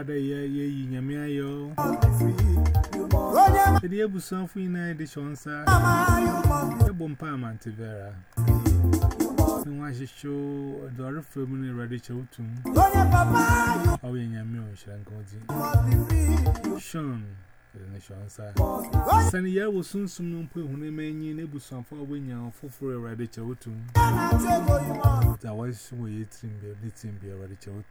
Odada ye ye yamia yo. The dear Busan for you, the Shonsa. The Bompa Mantivera. No one should show a daughter family ready to. Oh, in Yamio, Shankoji. Sean. Sunny year will soon soon put when they may need able some for when you're for a ready to. That was way it's in the knitting be ready to.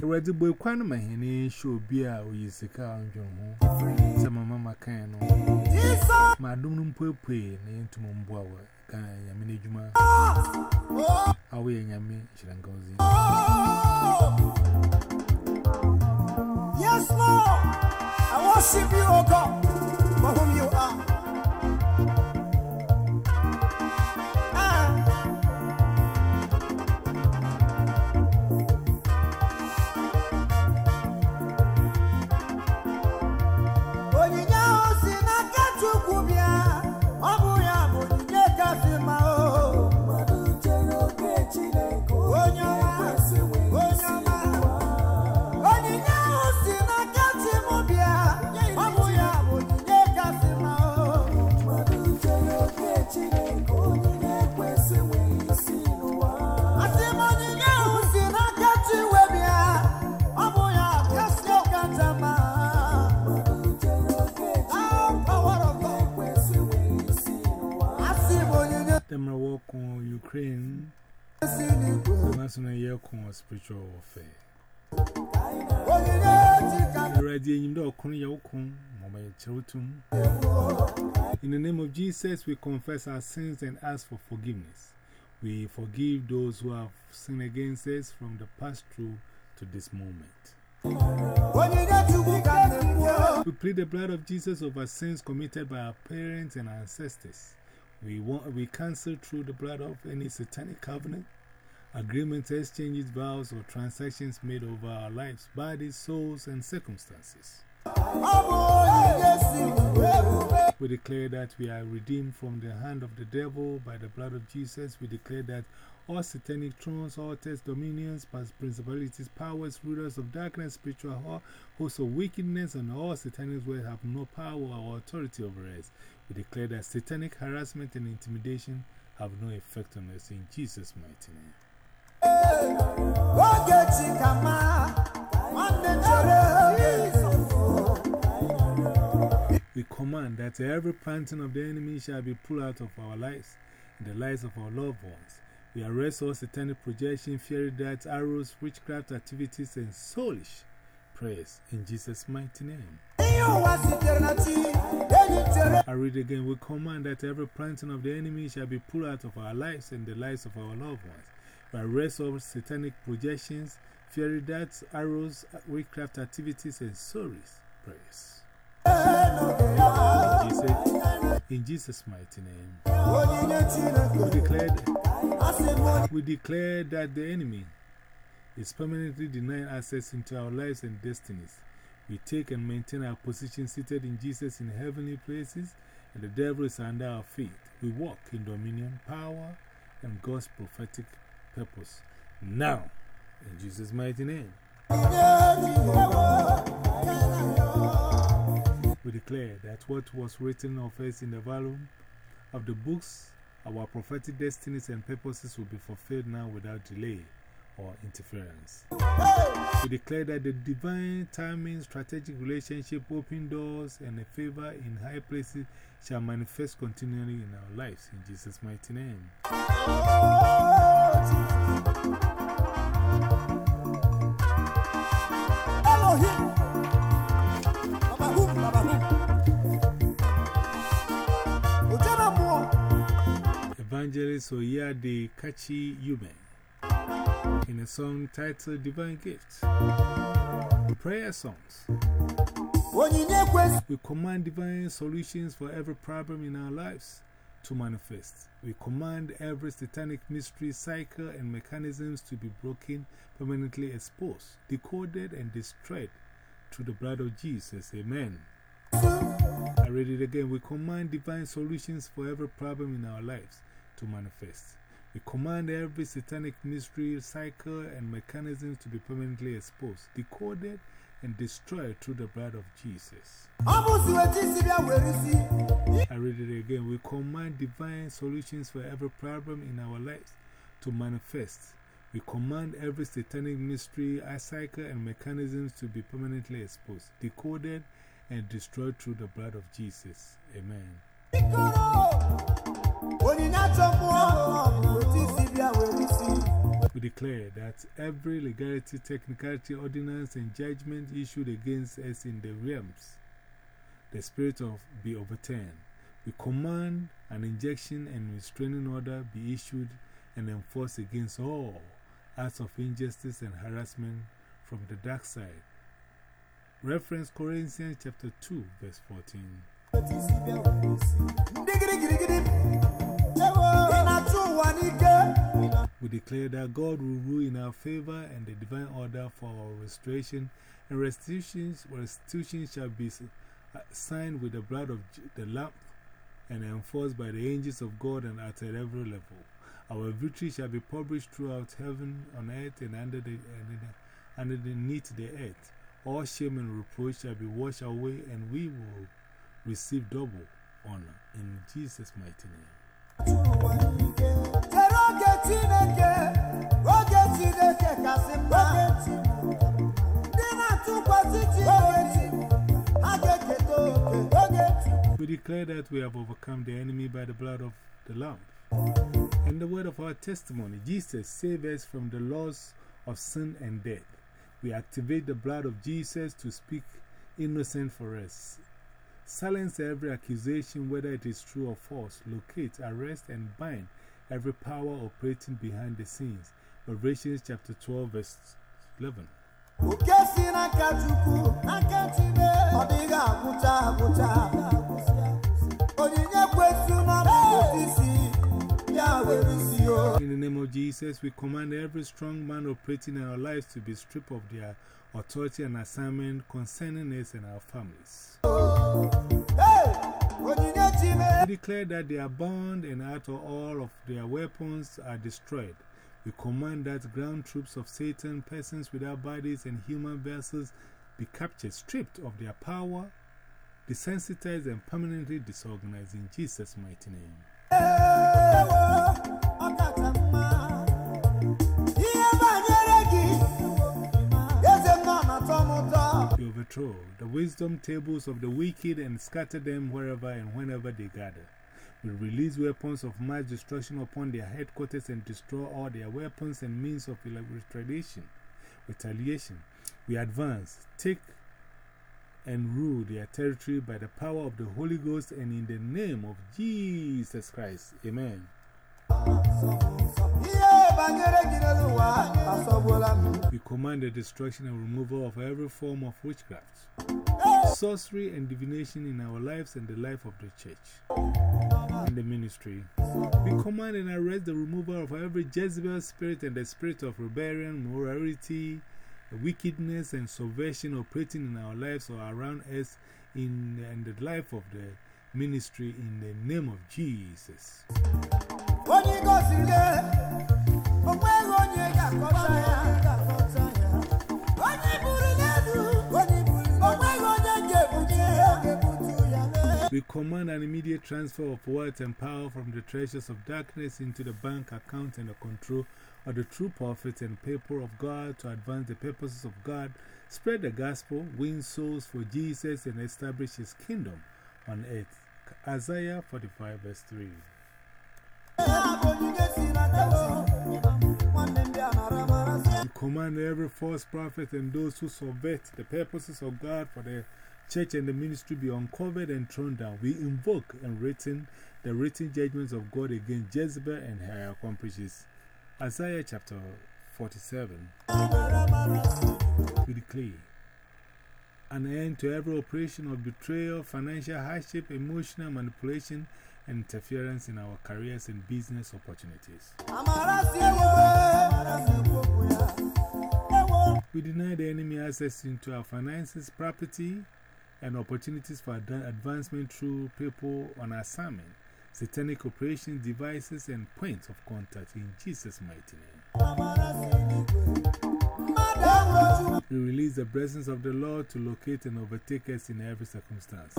The ready boy, Quan my henny show beer or is a car on your home. Some mamma can. My doom put pay name to Mumboa. Can I manage my away in Yami, Shirangozi? Yes, Lord. I worship you, O God, spiritual warfare. Onyinye ji ka The radio in the Mama Cherutum. In the name of Jesus, we confess our sins and ask for forgiveness. We forgive those who have sinned against us from the past through to this moment. onyinye Chukwu ka na-ekwu. We plead the blood of Jesus over sins committed by our parents and ancestors. We, want, we cancel through the blood of any satanic covenant, agreements, exchanges, vows, or transactions made over our lives, bodies, souls, and circumstances. We declare that we are redeemed from the hand of the devil by the blood of Jesus. We declare that all satanic thrones, altars, dominions, principalities, powers, rulers of darkness, spiritual hosts of wickedness, and all satanic words have no power or authority over us. We declare that satanic harassment and intimidation have no effect on us in Jesus' mighty name. We command that every planting of the enemy shall be pulled out of our lives and the lives of our loved ones. We arrest all satanic projection, fairy darts, arrows, witchcraft activities, and soulish prayers in Jesus' mighty name. I read again. We command that every planting of the enemy shall be pulled out of our lives and the lives of our loved ones. We arrest of satanic projections, fairy darts, arrows, witchcraft activities, and soulish prayers. In Jesus, in Jesus' mighty name. We declared, we declare that the enemy is permanently denying access into our lives and destinies. We take and maintain our position seated in Jesus in heavenly places, and the devil is under our feet. We walk in dominion, power, and God's prophetic purpose. Now, in Jesus' mighty name, we declare that what was written of us in the volume of the books, our prophetic destinies and purposes will be fulfilled now without delay or interference. We declare that the divine timing, strategic relationship, open doors, and a favor in high places shall manifest continually in our lives. In Jesus' mighty name. Evangelist Oyade Kachi Yume in a song titled Divine Gifts. Prayer songs. We command divine solutions for every problem in our lives to manifest. We command every satanic mystery, cycle, and mechanisms to be broken, permanently exposed, decoded, and destroyed through the blood of Jesus. Amen. I read it again. We command divine solutions for every problem in our lives to manifest. We command every satanic mystery, cycle, and mechanisms to be permanently exposed, decoded, and destroyed through the blood of Jesus. ọ bụ si wetu isi bịa were isi I read it again. We command divine solutions for every problem in our lives to manifest. We command every satanic mystery, cycle, and mechanisms to be permanently exposed, decoded, and destroyed through the blood of Jesus. Amen. bikoro We declare that every legality, technicality, ordinance, and judgment issued against us in the realms, the spirit of be overturned. We command an injunction and restraining order be issued and enforced against all acts of injustice and harassment from the dark side. Reference Corinthians chapter 2, verse 14. We declare that God will rule in our favor and the divine order for our restoration and restitutions, restitution shall be uh, signed with the blood of the Lamb and enforced by the angels of God and at every level. Our victory shall be published throughout heaven, on earth, and under the- underneath the earth. All shame and reproach shall be washed away, and we will receive double honor. In Jesus' mighty name. We declare that we have overcome the enemy by the blood of the Lamb. And the word of our testimony, Jesus saved us from the laws of sin and death. We activate the blood of Jesus to speak innocent for us. Silence every accusation, whether it is true or false. Locate, arrest, and bind every power operating behind the scenes. Revelations chapter 12, verse 11. oke si n'aka chukwu n'aka chineke ọ dịghị agwụcha agwụcha onyinye kwetu n'ọbụ isi ya were isi o In the name of Jesus, we command every strong man operating in our lives to be stripped of their authority and assignment concerning us and our families. Hey! Onyinye chineke We declare that they are bound and out of all of their weapons are destroyed. We command that ground troops of Satan, persons without bodies, and human vessels be captured, stripped of their power, desensitized, and permanently disorganized in Jesus' mighty name. Overthrow the wisdom tables of the wicked and scatter them wherever and whenever they gather. We release weapons of mass destruction upon their headquarters and destroy all their weapons and means of retaliation. retaliation. We advance, take and rule their territory by the power of the Holy Ghost and in the name of Jesus Christ. Amen. We command the destruction and removal of every form of witchcraft, sorcery, and divination in our lives and the life of the church and the ministry. We command and arrest the removal of every Jezebel spirit and the spirit of rebellion, morality, wickedness, and subversion operating in our lives or around us in, in the life of the ministry in the name of Jesus. We command an immediate transfer of wealth and power from the treasures of darkness into the bank account and the control of the true prophets and people of God to advance the purposes of God, spread the gospel, win souls for Jesus, and establish his kingdom on earth. Isaiah 45, verse 3. We command every false prophet and those who subvert the purposes of God for the church and the ministry be uncovered and thrown down. We invoke and written the written judgments of God against Jezebel and her accomplices. Isaiah chapter 47. We declare an end to every operation of betrayal, financial hardship, emotional manipulation, and interference in our careers and business opportunities. We deny the enemy access into our finances, property, and opportunities for ad advancement through people on assignment. satanic operations, devices, and points of contact in Jesus' mighty name. We release the presence of the Lord to locate and overtake us in every circumstance.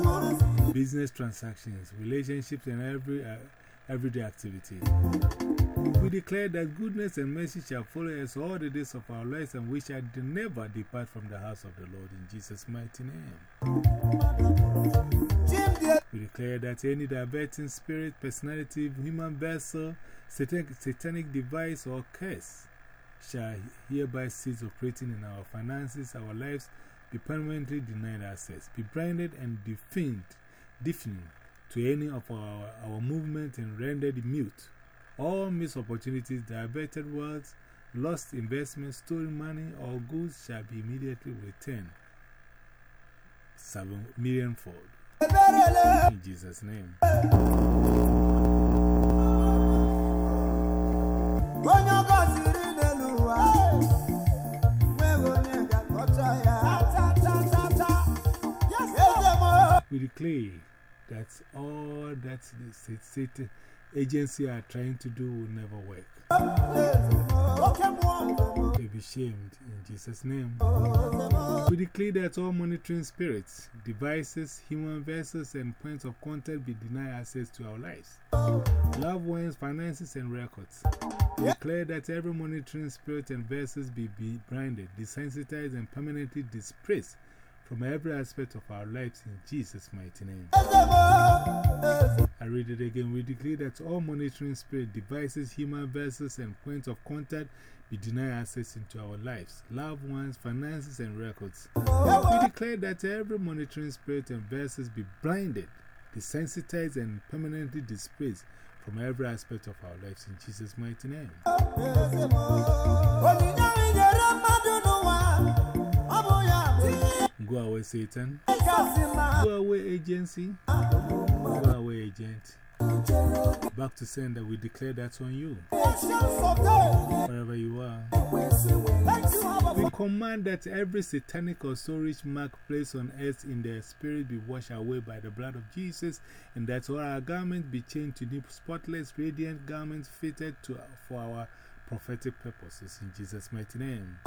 Business transactions, relationships, and every uh, everyday activity. We declare that goodness and mercy shall follow us all the days of our lives, and we shall never depart from the house of the Lord in Jesus' mighty name. We declare that any diverting spirit, personality, human vessel, satanic, satanic device, or curse shall hereby cease operating in our finances, our lives, be permanently denied access, be branded and defamed, to any of our, our movement and rendered mute. All missed opportunities, diverted words, lost investments, stolen money, or goods shall be immediately returned. Seven millionfold. In Jesus' name. We declare that all that the state agency are trying to do will never work. They be shamed in Jesus' name. We declare that all monitoring spirits, devices, human vessels, and points of contact be denied access to our lives, loved ones, finances, and records. We declare that every monitoring spirit and vessels be, be branded, desensitized, and permanently displaced from every aspect of our lives in Jesus' mighty name. I read it again. We declare that all monitoring spirit devices, human vessels, and points of contact be denied access into our lives, loved ones, finances, and records. We declare that every monitoring spirit and vessels be blinded, desensitized, and permanently displaced from every aspect of our lives in Jesus' mighty name. Go away, Satan. Go away, agency. Go away, agent. Back to sender, we declare that on you. Wherever you are. We command that every satanic or storage mark placed on earth in their spirit be washed away by the blood of Jesus, and that all our garments be changed to new spotless, radiant garments fitted to, for our prophetic purposes. In Jesus' mighty name.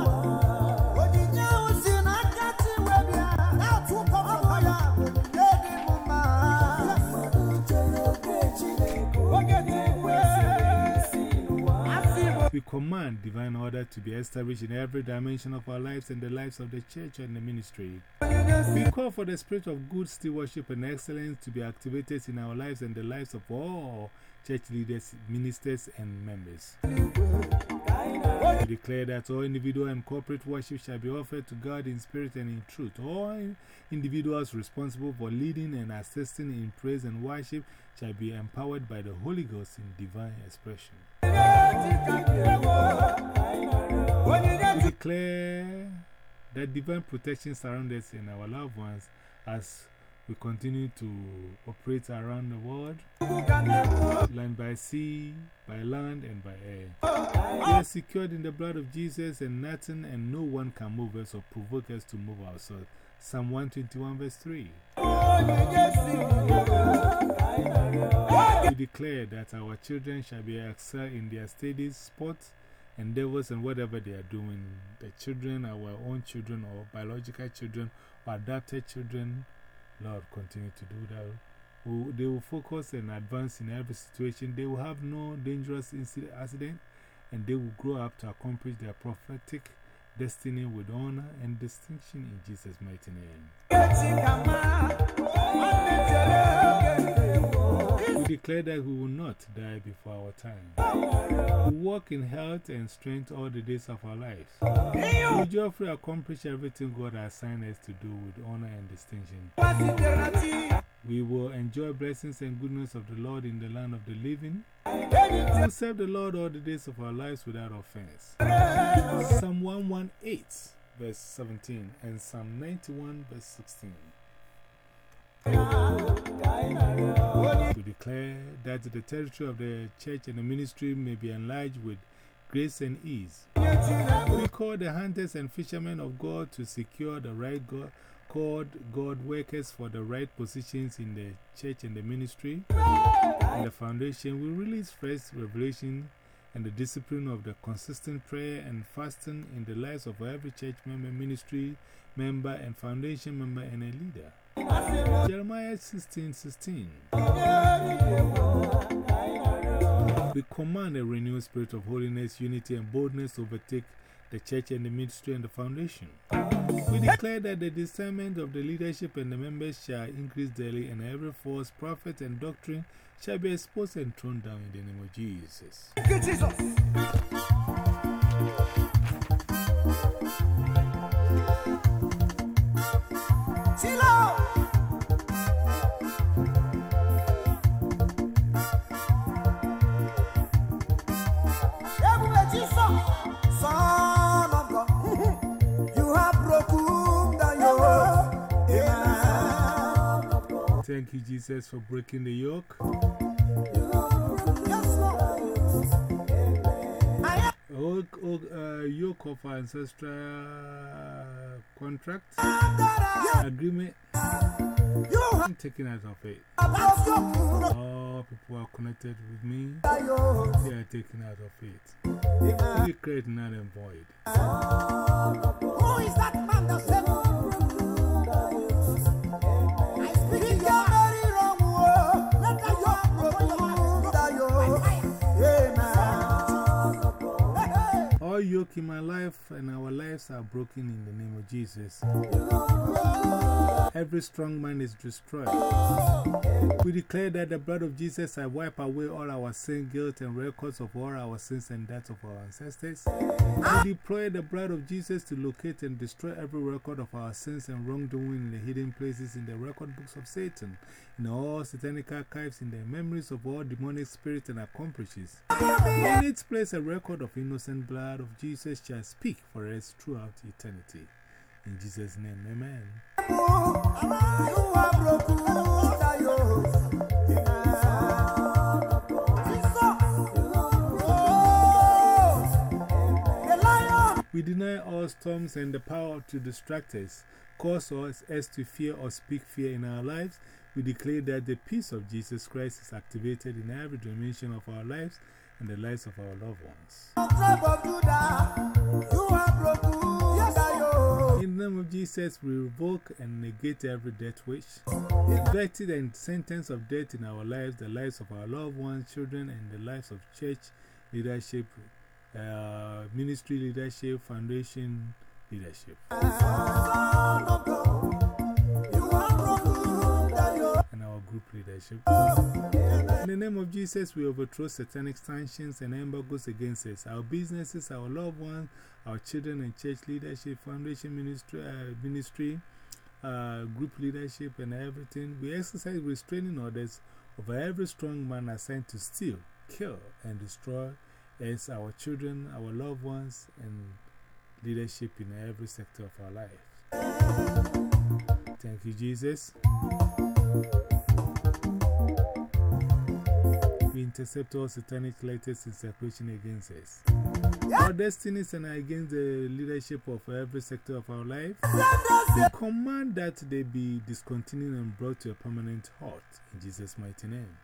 We command divine order to be established in every dimension of our lives and the lives of the church and the ministry. We call for the spirit of good stewardship and excellence to be activated in our lives and the lives of all church leaders, ministers, and members. We declare that all individual and corporate worship shall be offered to God in spirit and in truth. All individuals responsible for leading and assisting in praise and worship shall be empowered by the Holy Ghost in divine expression. We declare that divine protection surrounds us and our loved ones as we continue to operate around the world, land by sea, by land, and by air. We are secured in the blood of Jesus, and nothing and no one can move us or provoke us to move ourselves. Psalm 121, verse 3. We declare that our children shall be excel in their studies, sports, endeavors, and whatever they are doing. The children, our own children, or biological children, or adopted children, Lord, continue to do that. They will focus and advance in every situation. They will have no dangerous accident, and they will grow up to accomplish their prophetic destiny with honor and distinction in Jesus' mighty name. Declare that we will not die before our time. We walk in health and strength all the days of our lives. We joyfully accomplish everything God has assigned us to do with honor and distinction. We will enjoy blessings and goodness of the Lord in the land of the living. We will serve the Lord all the days of our lives without offense. Psalm 118, verse 17, and Psalm 91, verse 16. We declare that the territory of the church and the ministry may be enlarged with grace and ease. We call the hunters and fishermen of God to secure the right God, called God workers for the right positions in the church and the ministry. In the foundation, we release fresh revelation and the discipline of the consistent prayer and fasting in the lives of every church member, ministry member, and foundation member and a leader. Jeremiah 16 16. We command a renewed spirit of holiness, unity, and boldness to overtake the church and the ministry and the foundation. We declare that the discernment of the leadership and the members shall increase daily, and every false prophet and doctrine shall be exposed and thrown down in the name of Jesus. Jesus. Thank you, Jesus, for breaking the yoke. Oak, oak, uh, yoke of ancestral contract agreement. taking out of it. All people are connected with me. They are taken out of it. We create null and void. Who is that man yoke in my life and our lives are broken in the name of Jesus. Every strong man is destroyed. We declare that the blood of Jesus has wiped away all our sin, guilt, and records of all our sins and deaths of our ancestors. We deploy the blood of Jesus to locate and destroy every record of our sins and wrongdoing in the hidden places in the record books of Satan, in all satanic archives, in the memories of all demonic spirits and accomplices. In place, a record of innocent blood of Jesus shall speak for us throughout eternity. In Jesus' name, amen. Jesus. We deny all storms and the power to distract us, cause us, us to fear or speak fear in our lives. We declare that the peace of Jesus Christ is activated in every dimension of our lives and the lives of our loved ones. In the name of Jesus, we revoke and negate every death wish, verdict and sentence of death in our lives, the lives of our loved ones, children, and the lives of church leadership, uh, ministry leadership, foundation leadership, leadership. In the name of Jesus, we overthrow satanic sanctions and embargoes against us. Our businesses, our loved ones, our children and church leadership, foundation ministry, uh, ministry uh, group leadership, and everything. We exercise restraining orders over every strong man assigned to steal, kill, and destroy us, our children, our loved ones, and leadership in every sector of our life. Thank you, Jesus. Intercept all satanic letters in separation against us. Our destinies and against the leadership of every sector of our life. We command that they be discontinued and brought to a permanent halt in Jesus' mighty name.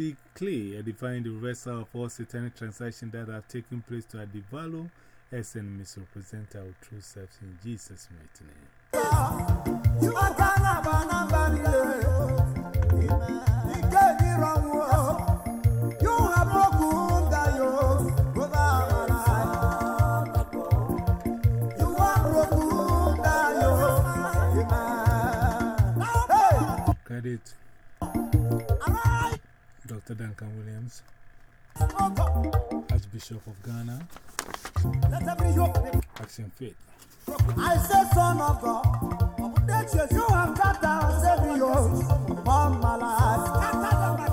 Declare a divine reversal of all satanic transactions that have taken place to devalue us and misrepresent our true selves in Jesus' mighty name. You Duncan Williams, Archbishop of Ghana, Action Faith. I say, Son of God, you have cut down my life.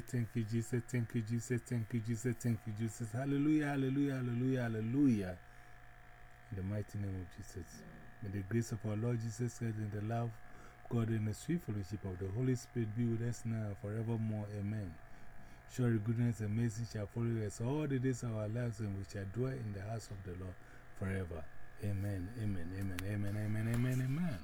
Jesus. Thank you, Jesus. Thank you, Jesus. Thank you, Jesus. Thank you, Jesus. Hallelujah, hallelujah, hallelujah, hallelujah. In the mighty name of Jesus. May the grace of our Lord Jesus Christ and the love of God and the sweet fellowship of the Holy Spirit be with us now and forevermore. Amen. Surely goodness and mercy shall follow us all the days of our lives, and we shall dwell in the house of the Lord forever. Amen, amen, amen, amen, amen, amen, amen.